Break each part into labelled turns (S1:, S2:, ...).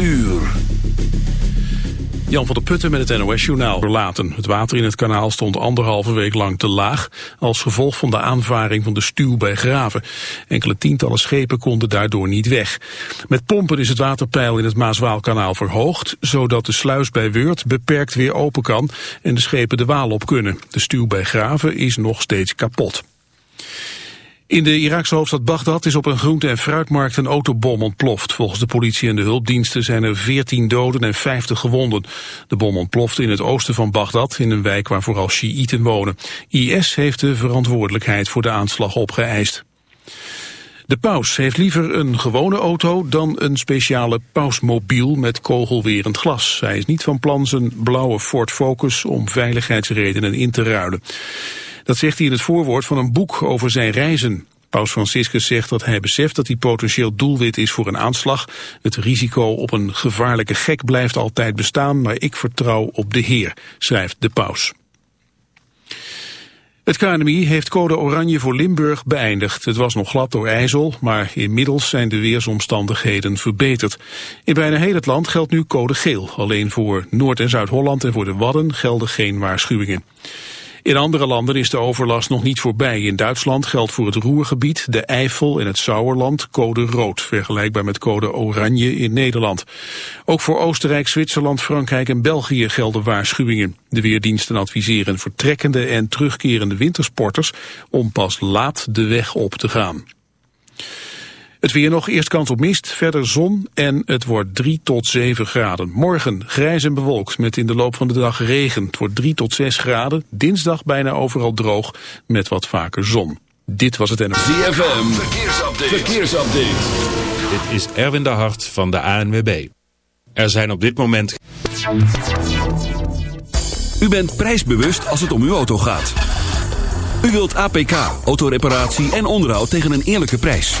S1: uur. Jan van der Putten met het NOS-journaal verlaten. Het water in het kanaal stond anderhalve week lang te laag... als gevolg van de aanvaring van de stuw bij Graven. Enkele tientallen schepen konden daardoor niet weg. Met pompen is het waterpeil in het Maaswaalkanaal verhoogd... zodat de sluis bij Weurt beperkt weer open kan... en de schepen de Waal op kunnen. De stuw bij Graven is nog steeds kapot. In de Iraakse hoofdstad Bagdad is op een groente- en fruitmarkt een autobom ontploft. Volgens de politie en de hulpdiensten zijn er 14 doden en 50 gewonden. De bom ontplofte in het oosten van Bagdad, in een wijk waar vooral Shiiten wonen. IS heeft de verantwoordelijkheid voor de aanslag opgeëist. De paus heeft liever een gewone auto dan een speciale pausmobiel met kogelwerend glas. Hij is niet van plan zijn blauwe Ford Focus om veiligheidsredenen in te ruilen. Dat zegt hij in het voorwoord van een boek over zijn reizen. Paus Franciscus zegt dat hij beseft dat hij potentieel doelwit is voor een aanslag. Het risico op een gevaarlijke gek blijft altijd bestaan, maar ik vertrouw op de Heer, schrijft de paus. Het KNMI heeft code oranje voor Limburg beëindigd. Het was nog glad door ijzel, maar inmiddels zijn de weersomstandigheden verbeterd. In bijna heel het land geldt nu code geel. Alleen voor Noord- en Zuid-Holland en voor de Wadden gelden geen waarschuwingen. In andere landen is de overlast nog niet voorbij. In Duitsland geldt voor het Roergebied, de Eifel en het Sauerland code rood, vergelijkbaar met code oranje in Nederland. Ook voor Oostenrijk, Zwitserland, Frankrijk en België gelden waarschuwingen. De weerdiensten adviseren vertrekkende en terugkerende wintersporters om pas laat de weg op te gaan. Het weer nog, eerst kans op mist, verder zon en het wordt 3 tot 7 graden. Morgen grijs en bewolkt met in de loop van de dag regen. Het wordt 3 tot 6 graden, dinsdag bijna overal droog met wat vaker zon. Dit was het NFC.
S2: ZFM, verkeersupdate. verkeersupdate.
S3: Dit is Erwin de Hart van de ANWB. Er zijn op dit moment...
S2: U bent prijsbewust als het om uw auto gaat. U wilt APK, autoreparatie en onderhoud tegen een eerlijke prijs.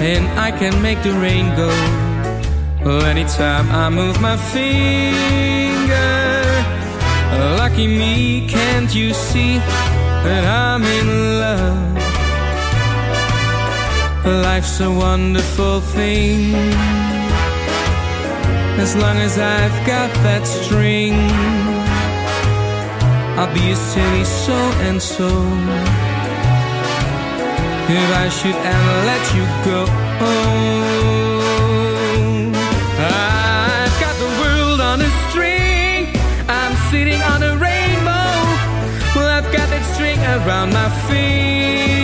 S4: and
S5: I can make the rain go. anytime I move my finger, lucky me, can't you see that I'm in love? Life's a wonderful thing. As long as I've got that string, I'll be a silly so and so if I should ever let you go. I've got the world on a string. I'm sitting on a rainbow. Well, I've got that string around my feet.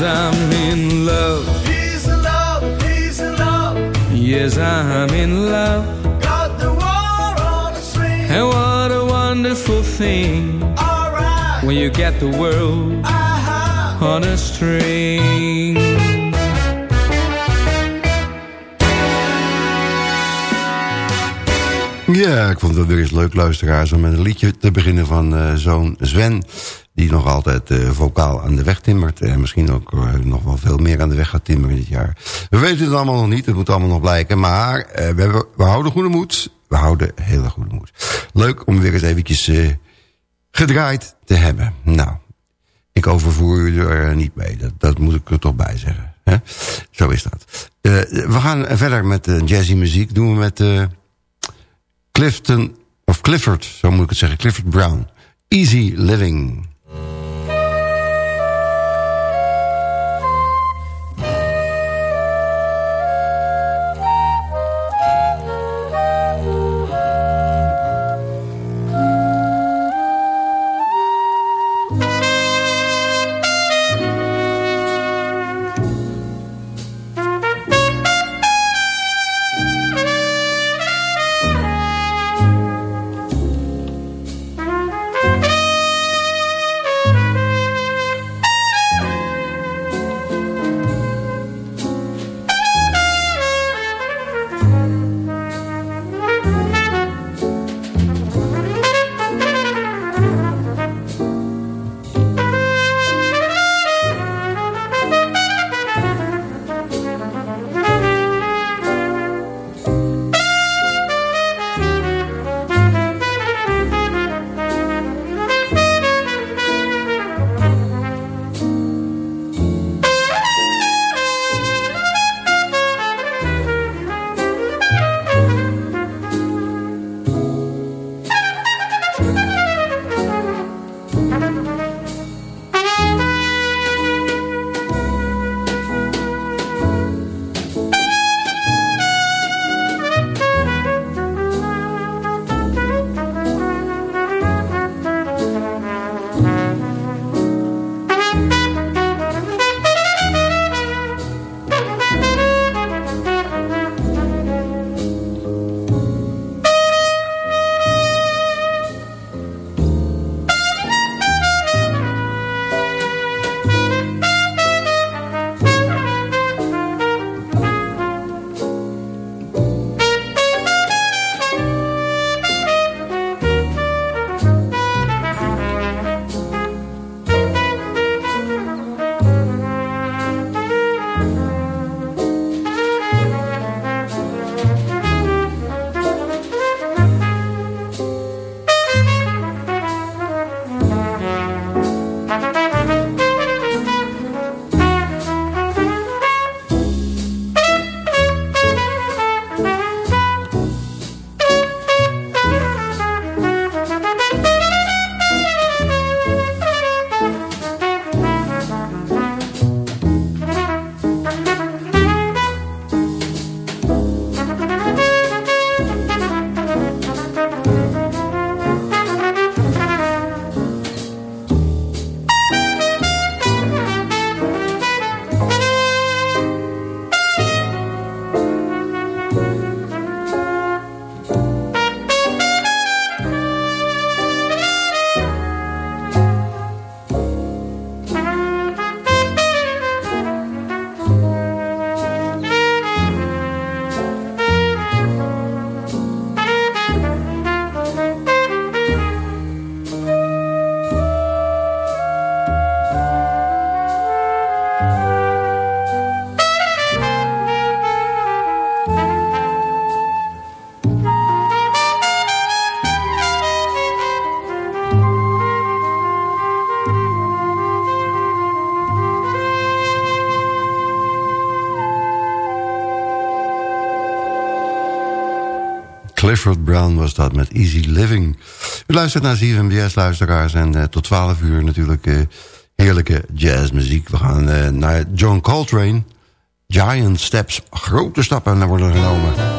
S5: Cause I'm in love.
S6: He's in love, he's in love.
S5: Yes, I'm in love.
S6: Got the world on a string.
S5: And what a wonderful thing.
S6: All right.
S5: When you get the world
S6: uh -huh.
S5: on a string.
S7: Ja, ik vond dat weer eens leuk, luisteraars, om met een liedje te beginnen van uh, eh, zo'n Sven die nog altijd vokaal eh, vocaal aan de weg timmert. En misschien ook eh, nog wel veel meer aan de weg gaat timmeren dit jaar. We weten het allemaal nog niet, het moet allemaal nog blijken. Maar eh, we, we, houden goede moed. We houden hele goede moed. Leuk om weer eens eventjes gedraaid te hebben. Nou, ik overvoer u er niet mee. Dat, dat moet ik er toch bij zeggen. Hè? Zo is dat. we gaan verder met jazzy muziek. Doen we met Clifton, of Clifford, zo moet ik het zeggen. Clifford Brown. Easy Living. was dat met Easy Living. U luistert naar 7 Jazz luisteraars en eh, tot 12 uur natuurlijk eh, heerlijke jazzmuziek. We gaan eh, naar John Coltrane. Giant Steps, grote stappen worden genomen.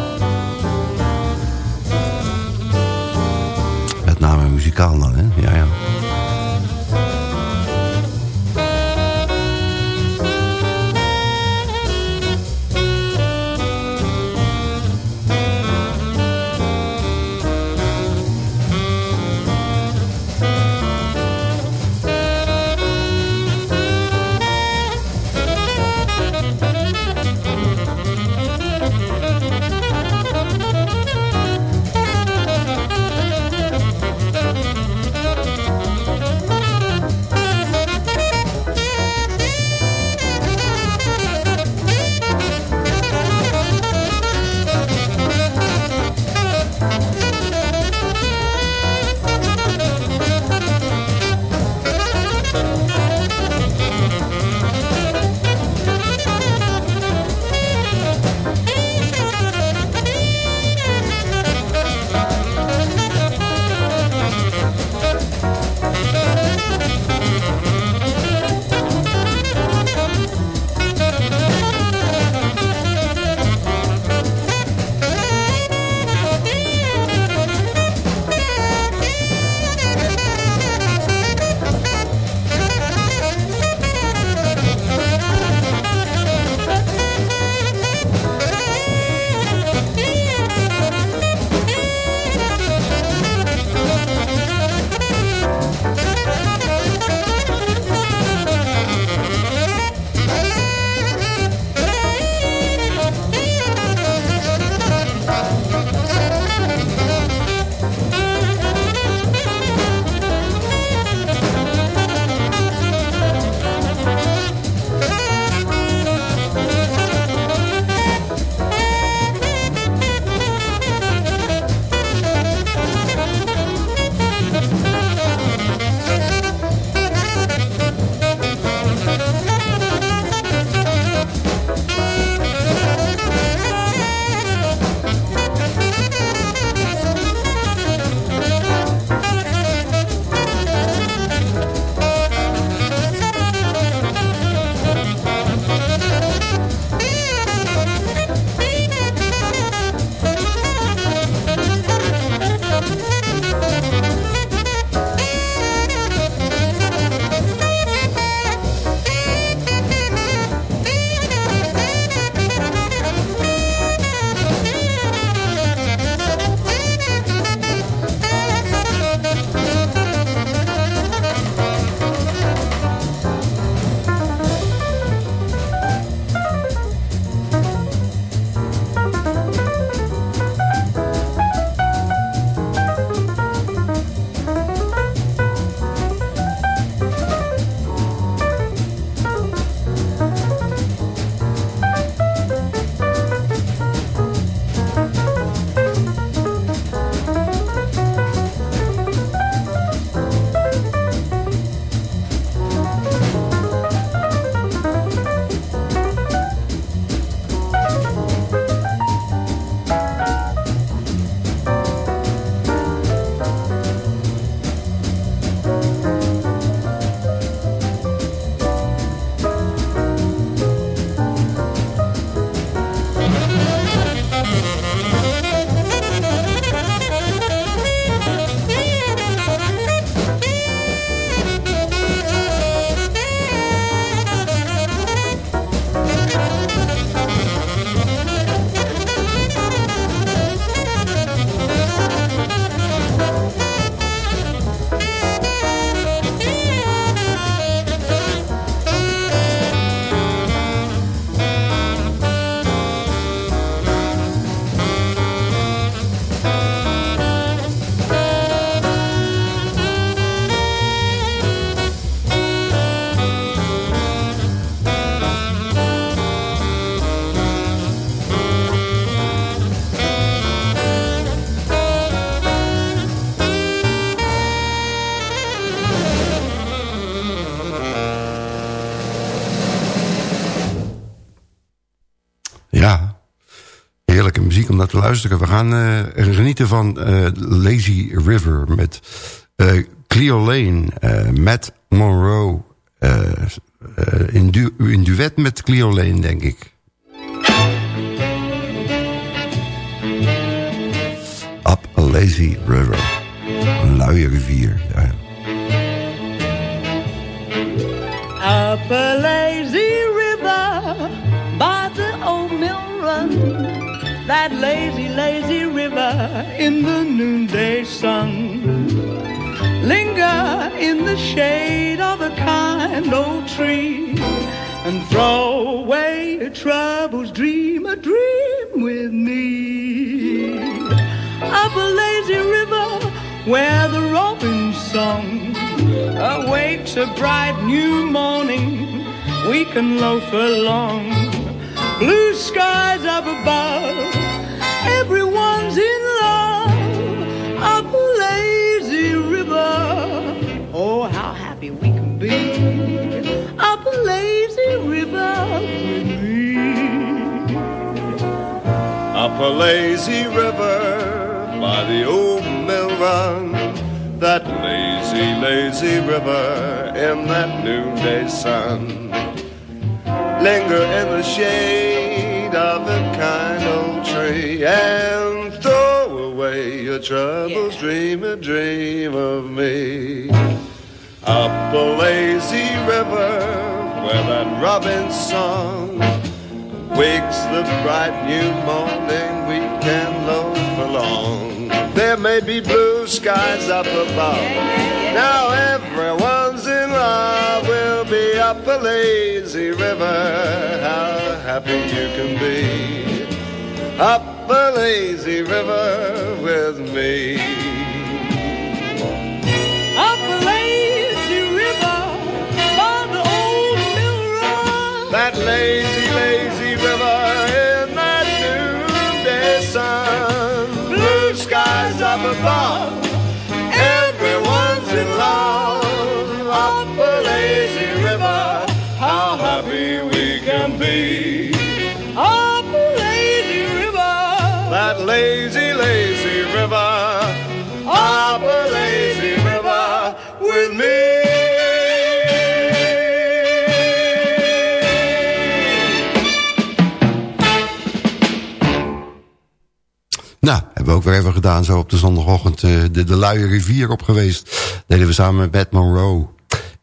S7: luisteren. We gaan eh, genieten van eh, Lazy River met uh, Cleo Lane, Matt Monroe. in, du in duet met Cleo Lane, denk ik. Up a Lazy River. Een luie rivier. Ja.
S8: Up a that lazy, lazy river in the noonday sun. Linger in the shade of a kind old tree and throw away your troubles. Dream a dream with me of a lazy river where the robin's song awakes a bright new morning. We can loaf along blue skies up above. Everyone's in love up a lazy river. Oh, how happy we can be up a lazy river with me.
S9: Up a lazy river by the old mill run. That lazy, lazy river in that noonday sun linger in the shade of a kind old tree and throw away your troubles. Yeah. Dream a dream of me. Up the lazy river where that robin's song wakes the bright new morning we can there may be blue skies up above. Now everyone's in love, we'll be up a lazy river. How happy you can be up a lazy river with me.
S8: Up the lazy river by old mill.
S9: that lazy love. we
S7: ook weer even gedaan. Zo op de zondagochtend eh, de, de Luie Rivier op geweest. deden we samen met Bad Monroe.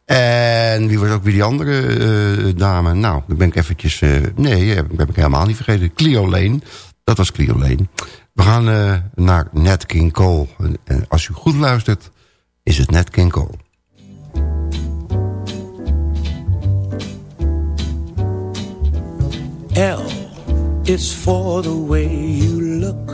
S7: En wie was ook weer die andere eh, dame? Nou, dan ben ik eventjes... Eh, nee, dat heb ik helemaal niet vergeten. Clio Lane. Dat was Clio Lane. We gaan naar Nat King Cole. En als u goed luistert, is het Nat King Cole.
S10: L is for the way you look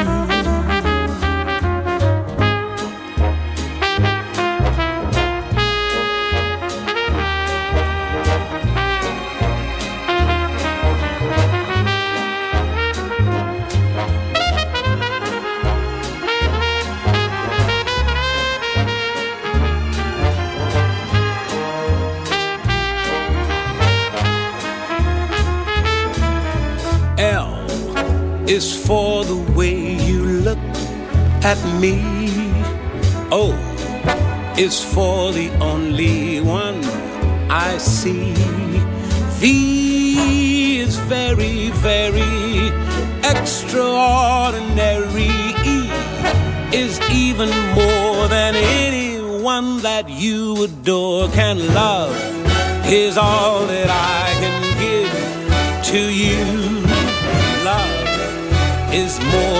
S10: at me. Oh, it's for the only one I see. V is very, very extraordinary. E is even more than anyone that you adore can love. Is all that I can give to you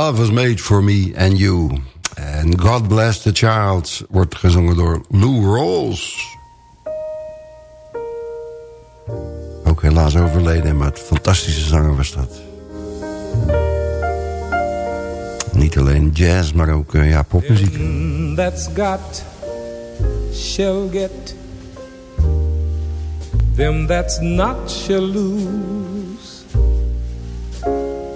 S7: Love was made for me and you. and God Bless the Child wordt gezongen door Lou Rawls. Ook helaas overleden, maar het fantastische zanger was dat. Niet alleen jazz, maar ook eh, ja, popmuziek.
S11: That's got, shall get. Them that's not shall lose.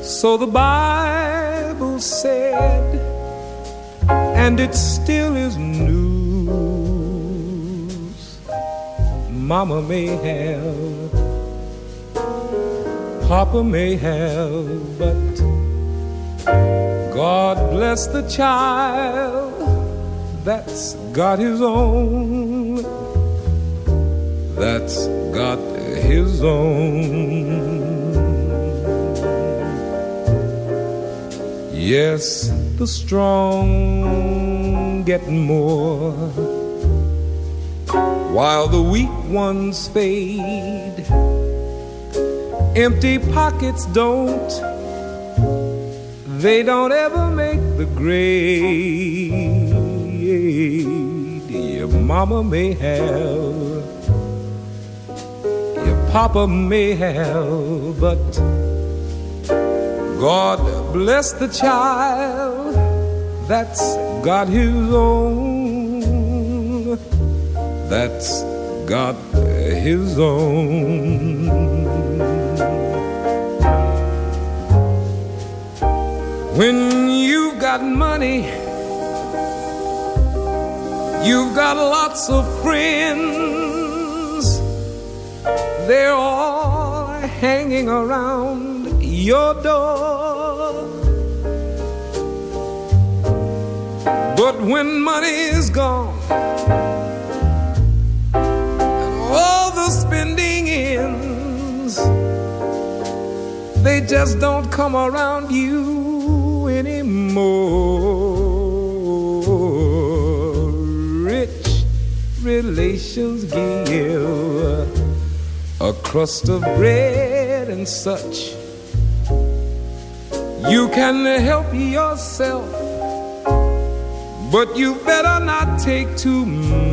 S11: So the bye. Bible said, and it still is news. Mama may have, Papa may have, but God bless the child that's got his own, that's got his own. Yes, the strong get more, while the weak ones fade. Empty pockets don't, they don't ever make the grade. Your mama may have, your papa may have, but God bless the child that's got his own, that's got his own. When you've got money, you've got lots of friends, they're all hanging around your door. But when money is gone and all the spending ends, they just don't come around you anymore. Rich relations give a crust of bread and such you can help yourself, but you better not take too much.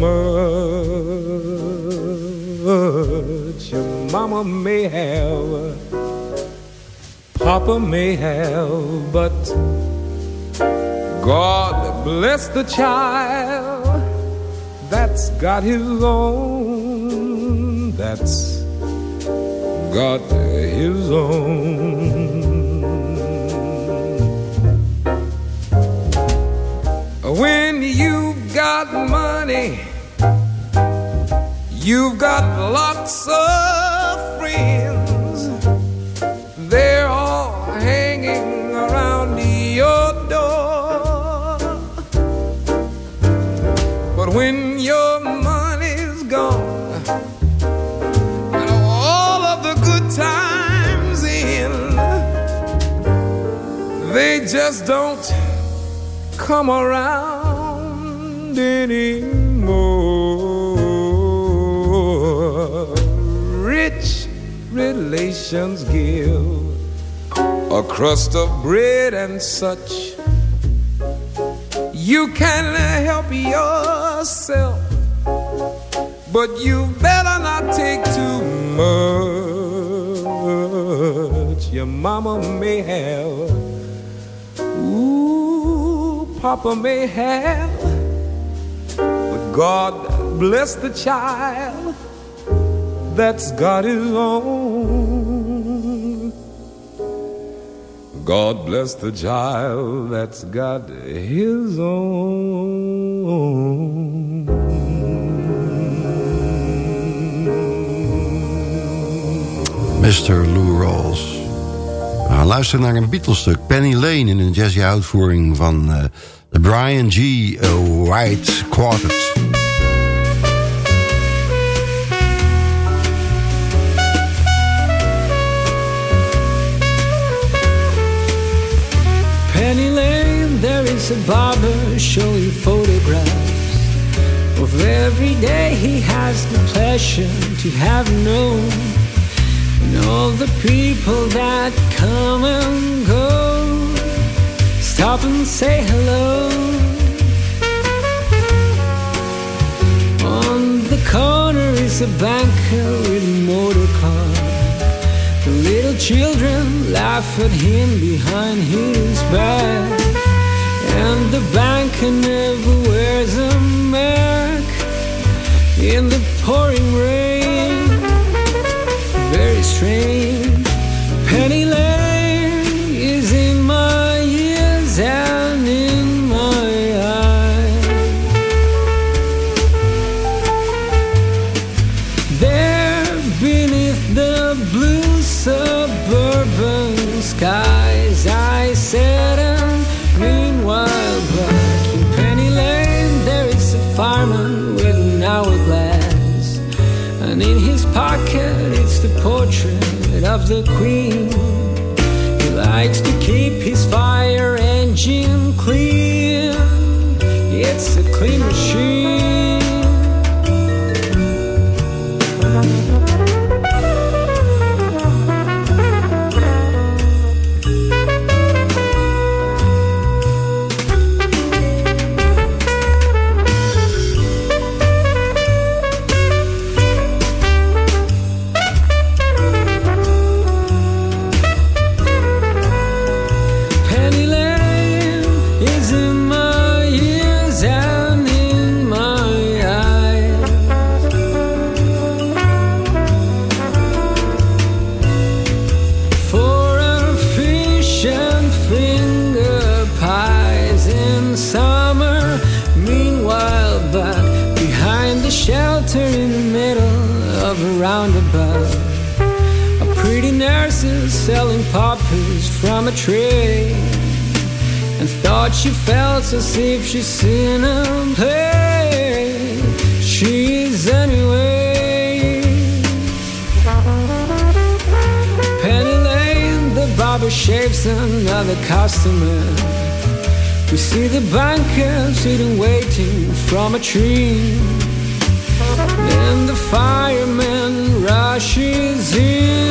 S11: Your mama may have, Papa may have, but God bless the child that's got his own, that's got his own. got money, you've got lots of friends. They're all hanging around your door. But when your money's gone and all of the good times in, they just don't come around around anymore. Rich relations give a crust of bread and such. You can help yourself, but you better not take too much. Your mama may have, ooh, papa may have. God bless the child that's got his own. God bless the child that's got his own.
S7: Mr. Lou Rawls. Nou, luister naar een Beatles-stuk, Penny Lane... in een jazzy uitvoering van... Uh, de Brian G. Uh, White Quartet.
S12: Penny Lane, there is a barber showing photographs of every day he has the pleasure to have known, and all the people that come and go stop and say hello. On the corner is a banker with a motor car. The little children laugh at him behind his back. And the banker never wears a mask in the pouring rain. Very strange. the Queen. He likes to keep his fire engine clean. It's a clean machine. customer. We see the banker sitting waiting from a tree, and the fireman rushes in.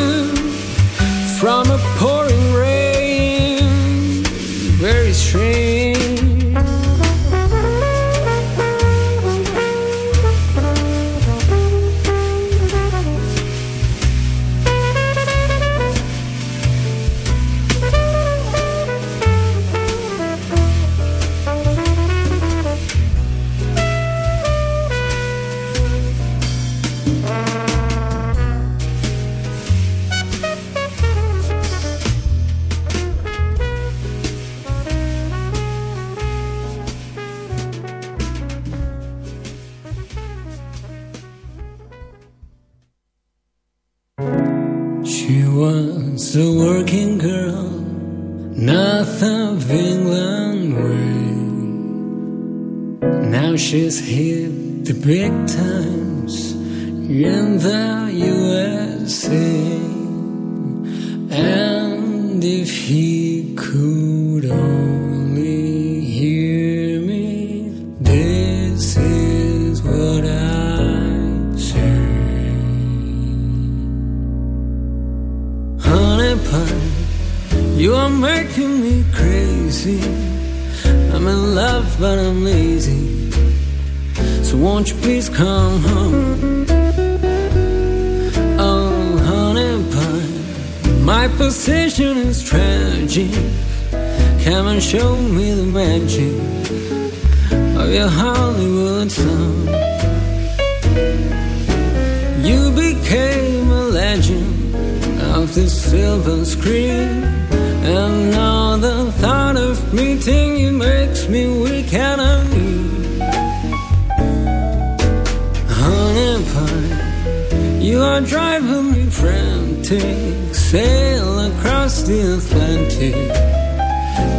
S12: are driving me frantic. Sail across the Atlantic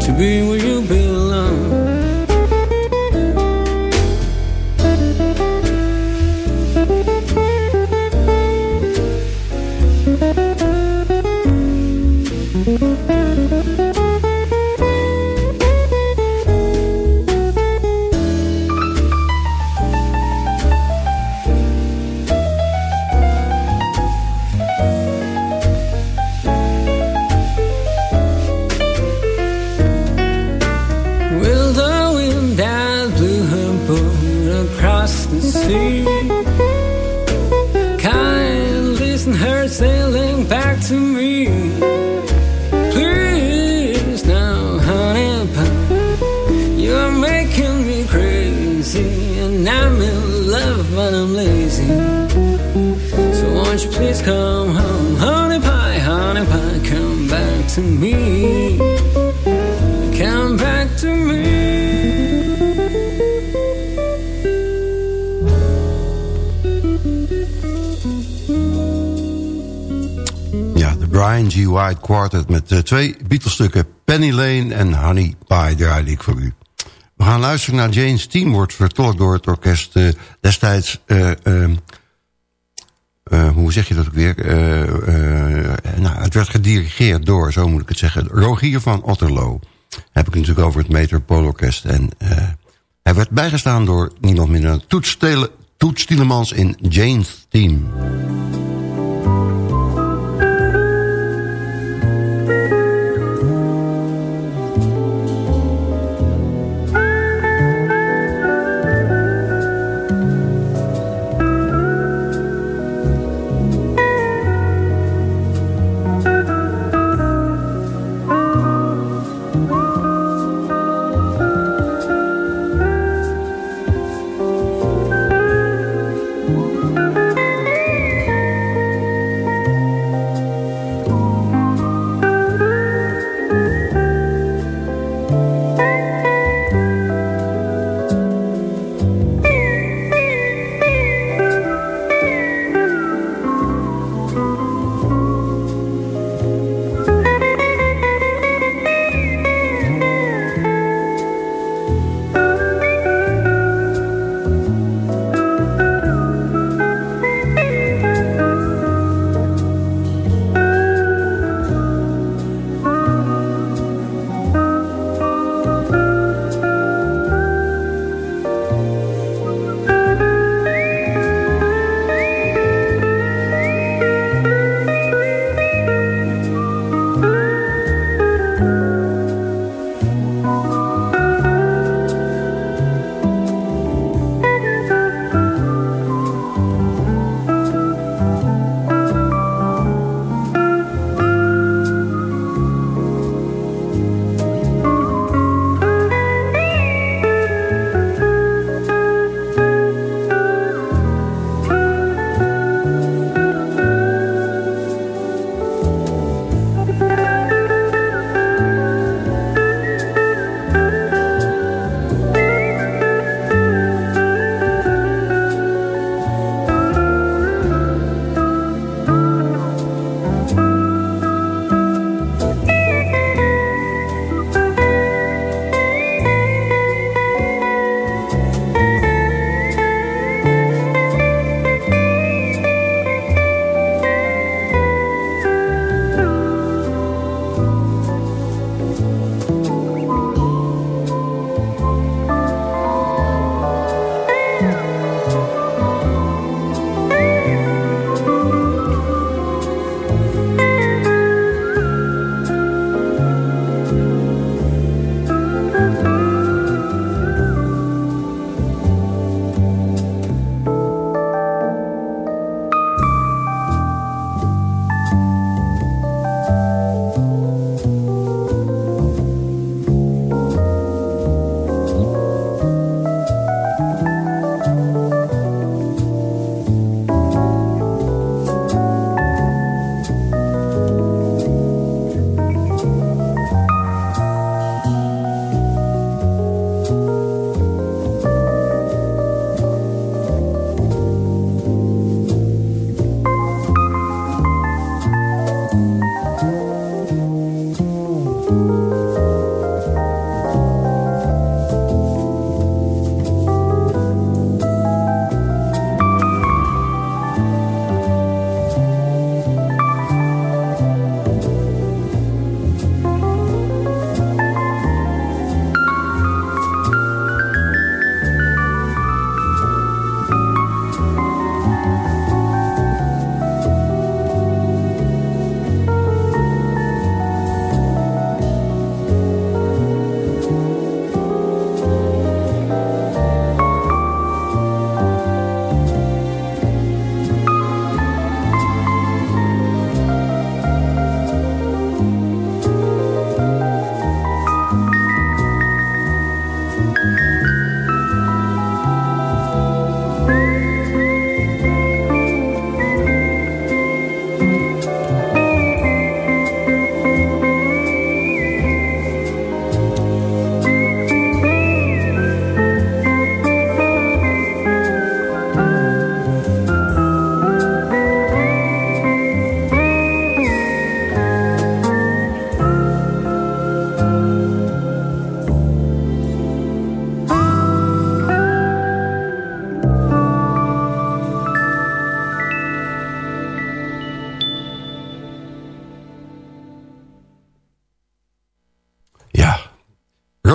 S12: to be where you belong.
S7: twee beatles Penny Lane en Honey Pie draaide ik voor u. We gaan luisteren naar Jane's Team, wordt vertolkt door het orkest eh, destijds... Eh, ehm, eh, hoe zeg je dat ook weer? nou, het werd gedirigeerd door, zo moet ik het zeggen, Rogier van Otterlo. heb ik natuurlijk over het Metropoolorkest. En hij werd bijgestaan door niemand minder dan Toets, in Jane's Team.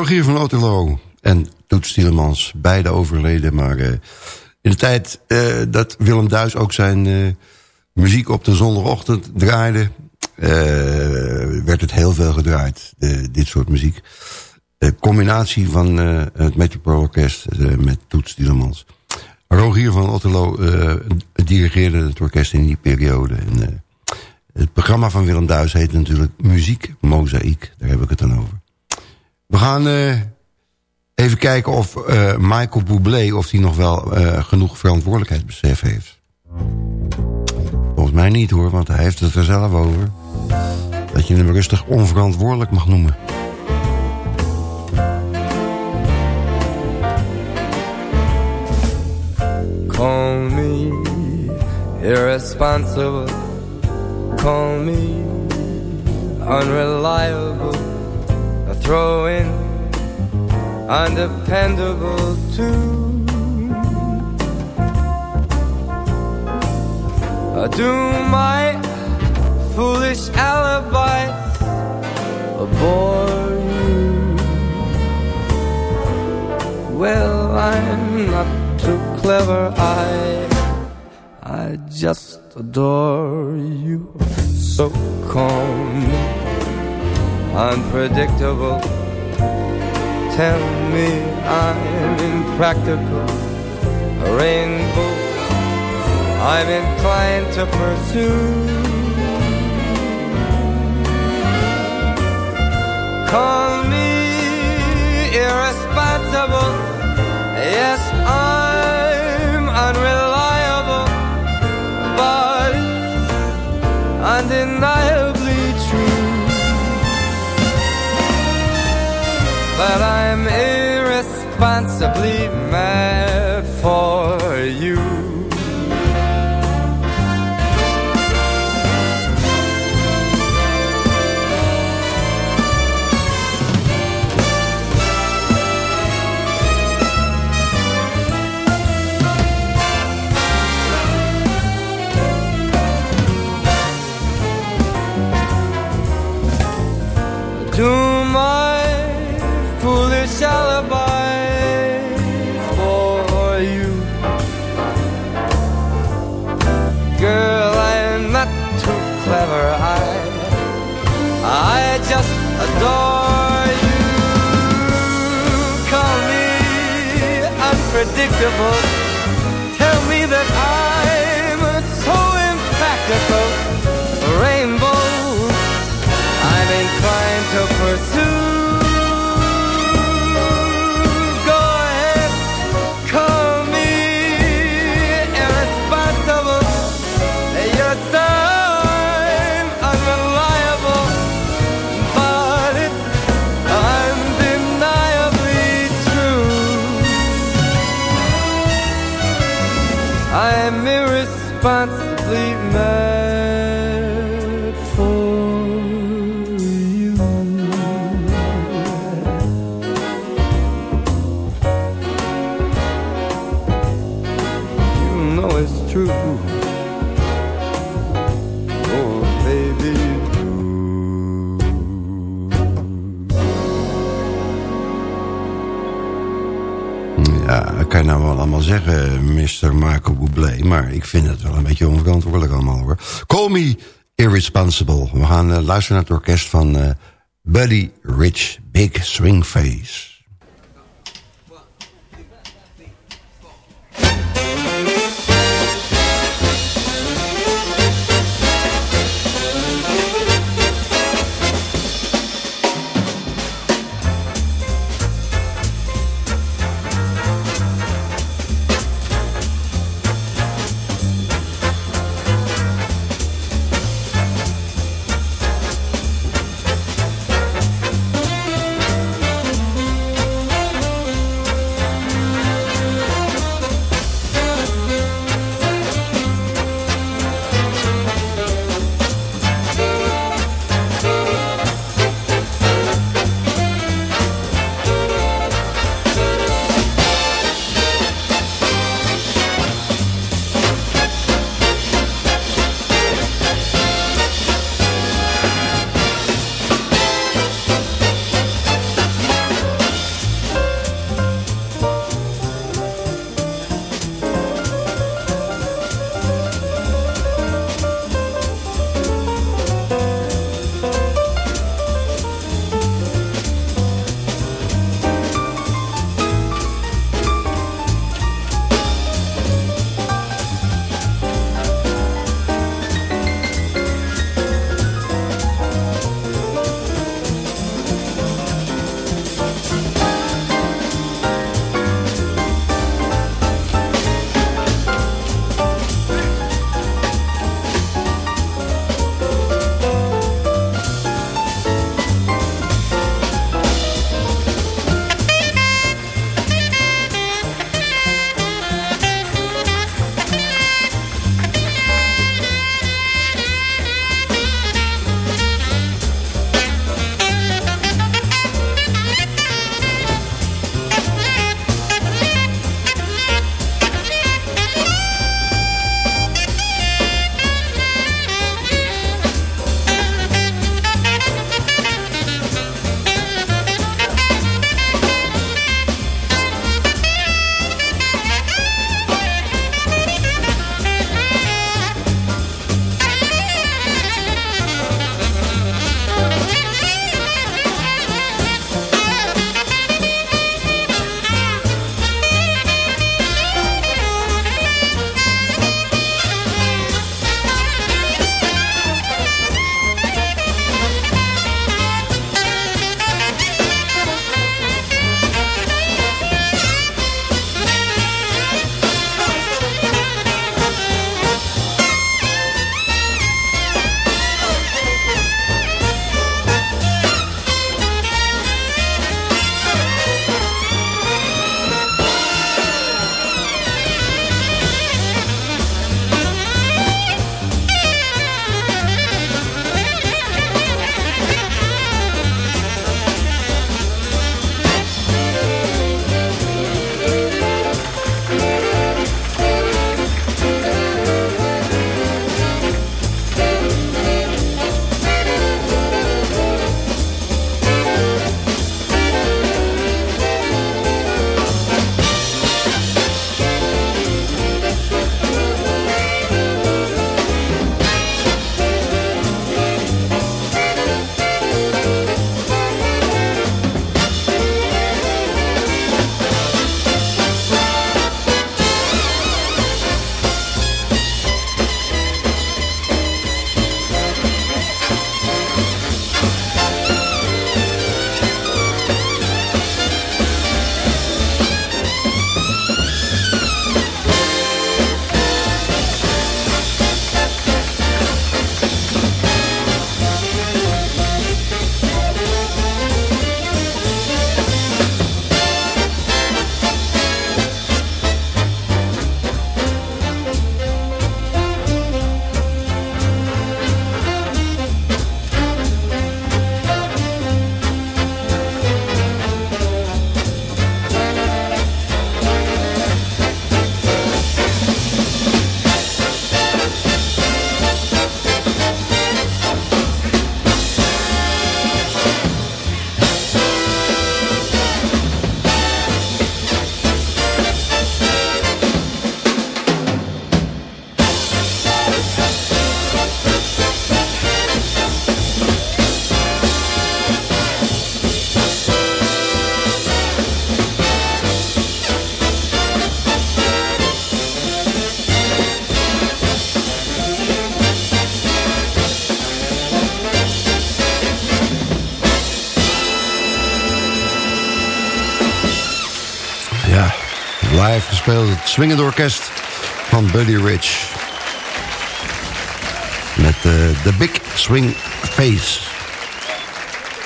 S7: Rogier van Otterlo en Toet Stielemans, beide overleden. Maar eh, in de tijd eh, dat Willem Duis ook zijn eh, muziek op de zondagochtend draaide... werd het heel veel gedraaid, dit soort muziek. De combinatie van het Metropool Orkest met Toet Stielemans. Rogier van Otterlo dirigeerde het orkest in die periode... En, het programma van Willem Duis heet natuurlijk Muziek Mozaïek. Daar heb ik het dan over. We gaan eh, even kijken of eh, Michael Bublé... of hij nog wel uh, genoeg verantwoordelijkheidsbesef heeft. Volgens mij niet hoor, want hij heeft het er zelf over. Dat je hem rustig onverantwoordelijk mag noemen.
S13: Call me irresponsible. Call me unreliable. growing undependable too. I do my foolish alibis bore you. Well, I'm not too clever, I I just adore you so calm unpredictable. Tell me I'm impractical, a rainbow I'm inclined to pursue. Call me irresponsible, yes, I'm unreliable, but undeniable. that I'm irresponsibly mad for you.
S7: your book Eh, Mr. Marco Bublé. Maar ik vind het wel een beetje onverantwoordelijk allemaal hoor. Call me irresponsible. We gaan eh, luisteren naar het orkest van eh, Buddy Rich Big Swing Face. gespeeld. Het Swingend Orkest van Buddy Rich. Met de eh, The Big Swing Face.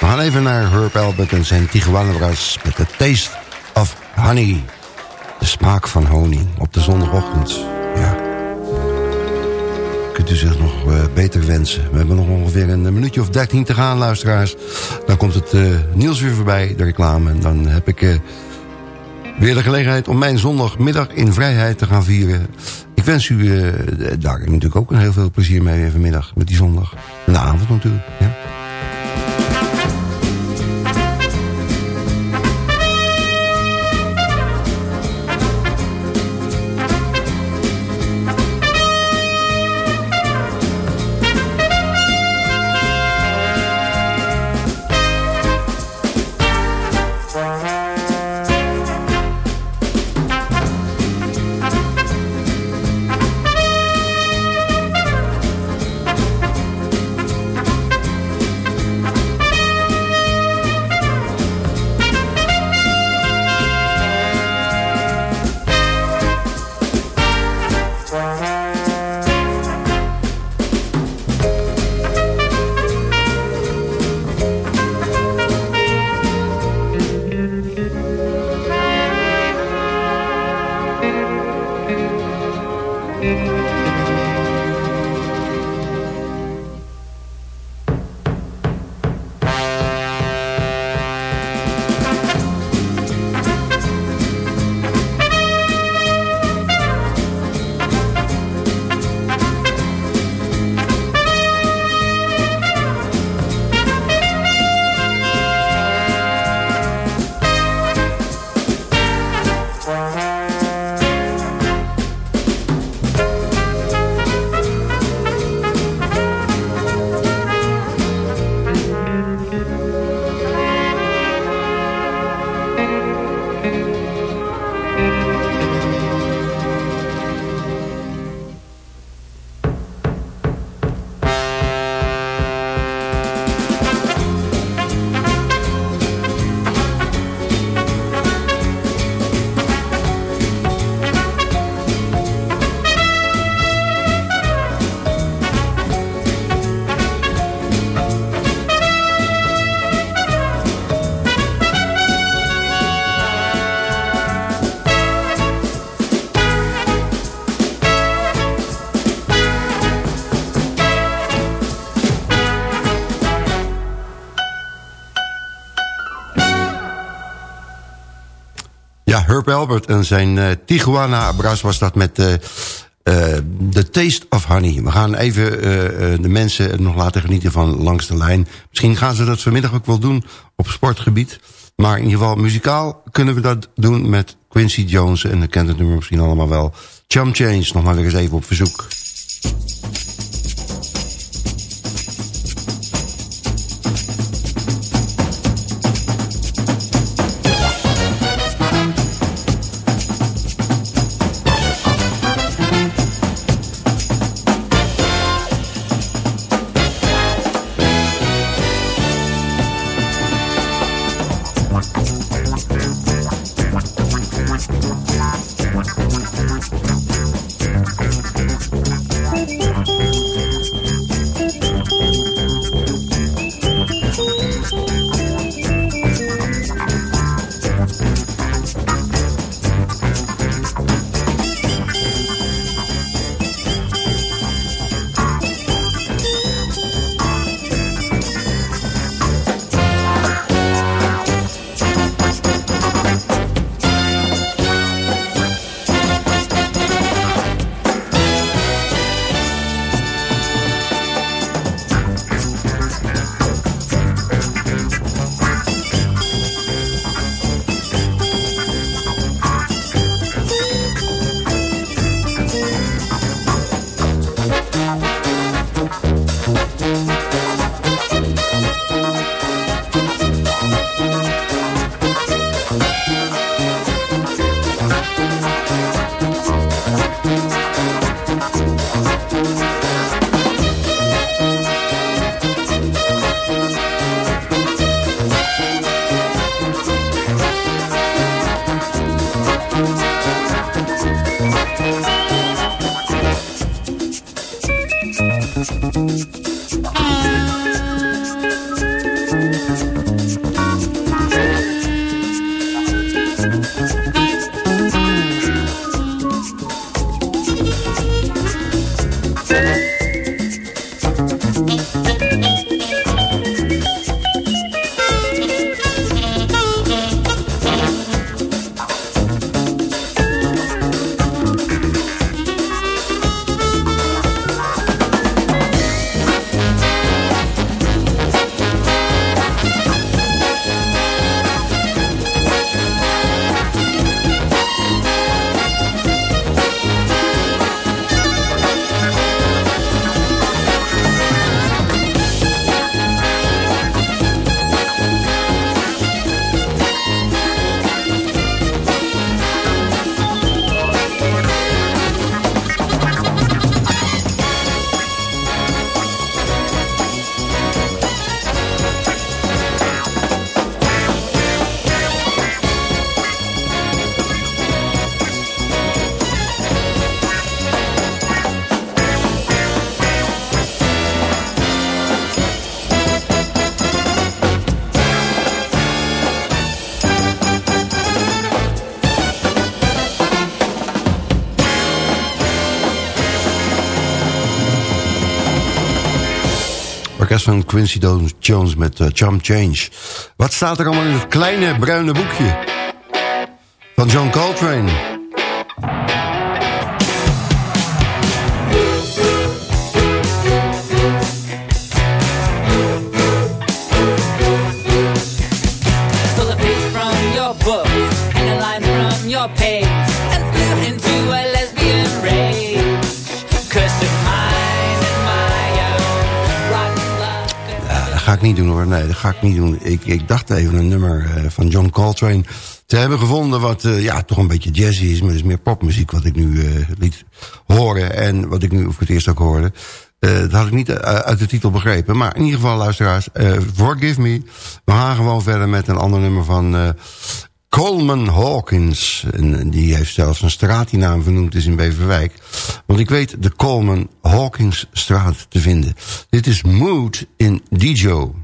S7: We gaan even naar Herb Albert en zijn Tijuana met The Taste of Honey. De smaak van honing op de zondagochtend. Ja. Kunt u zich nog eh, beter wensen. We hebben nog ongeveer een minuutje of dertien te gaan, luisteraars. Dan komt het Niels eh, nieuws weer voorbij, de reclame. En dan heb ik weer de gelegenheid om mijn zondagmiddag in vrijheid te gaan vieren. Ik wens u eh, daar natuurlijk ook een heel veel plezier mee vanmiddag met die zondag. En de avond natuurlijk. Herb Albert en zijn eh, Tijuana Brass was dat met uh, The Taste of Honey. We gaan even de mensen nog laten genieten van Langs de Lijn. Misschien gaan ze dat vanmiddag ook wel doen op sportgebied. Maar in ieder geval muzikaal kunnen we dat doen met Quincy Jones. En dan kent het nummer misschien allemaal wel. Chum Change, nog maar weer eens even op verzoek. orkest van Quincy Jones met uh, Change. Wat staat er allemaal in het kleine bruine boekje? Van John Coltrane. niet doen hoor. Nee, dat ga ik niet doen. Ik, ik dacht even een nummer eh, van John Coltrane te hebben gevonden... wat eh, ja, toch een beetje jazzy is, maar het is meer popmuziek... wat ik nu eh, liet horen en wat ik nu voor het eerst ook hoorde. dat had ik niet uit de titel begrepen. Maar in ieder geval, luisteraars, forgive me. We gaan gewoon verder met een ander nummer van Coleman Hawkins. En eh, die heeft zelfs een straat die naam vernoemd is in Beverwijk. Want ik weet de Coleman Hawkins straat te vinden. Dit is Mood in Dijo.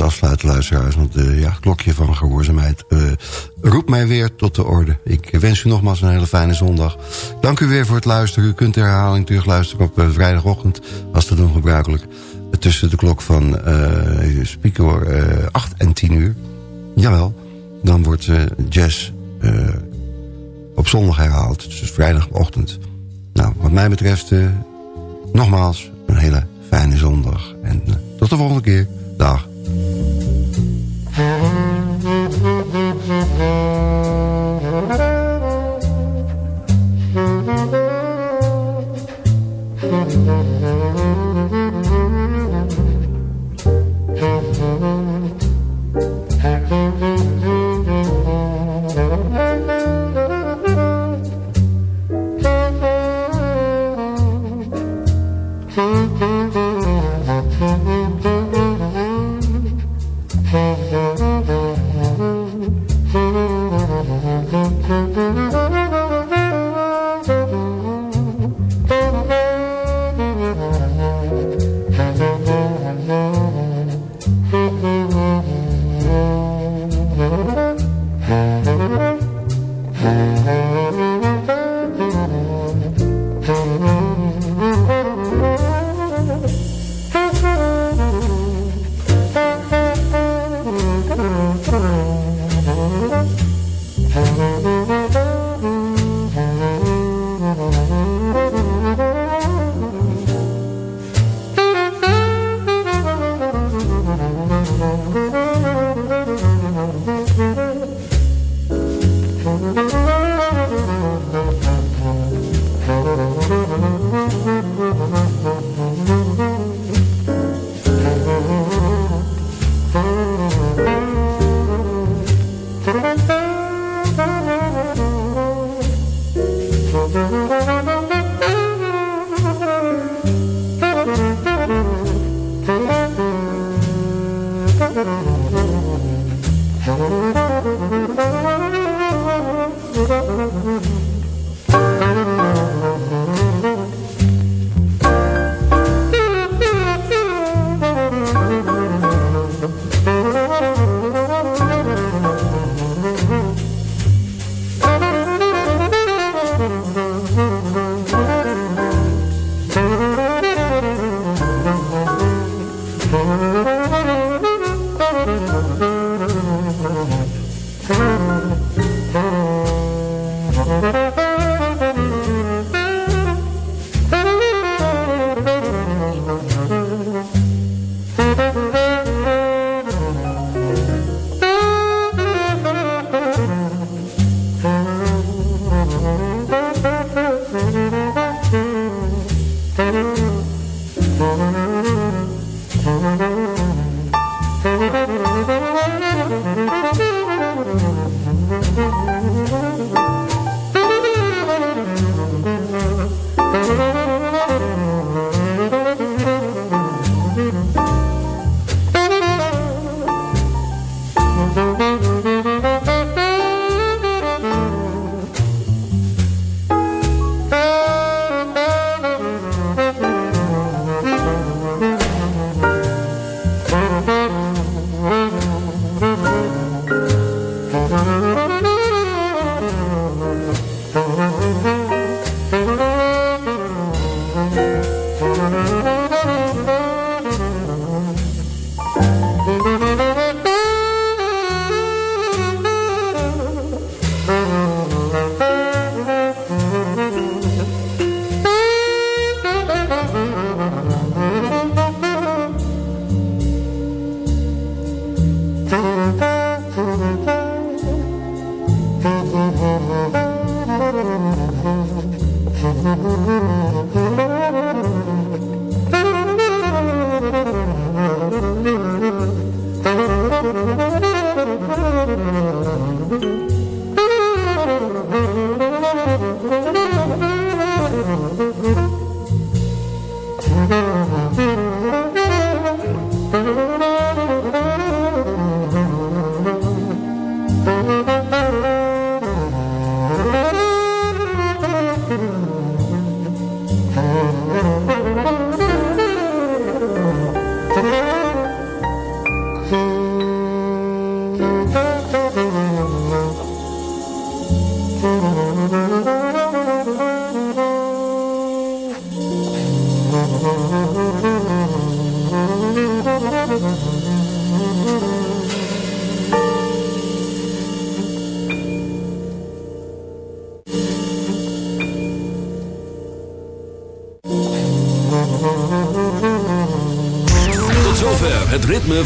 S7: afsluiten, luisteraars. Want de eh, het klokje van gehoorzaamheid eh, roept mij weer tot de orde. Ik wens u nogmaals een hele fijne zondag. Dank u weer voor het luisteren. U kunt de herhaling terugluisteren op eh, vrijdagochtend, als dat ongebruikelijk gebruikelijk. Tussen de klok van speaker 8 en 10 uur. Jawel, dan wordt jazz op zondag herhaald. Dus vrijdagochtend. Nou, wat mij betreft, nogmaals, een hele fijne zondag. En tot de volgende keer. Dag.
S2: Thank you.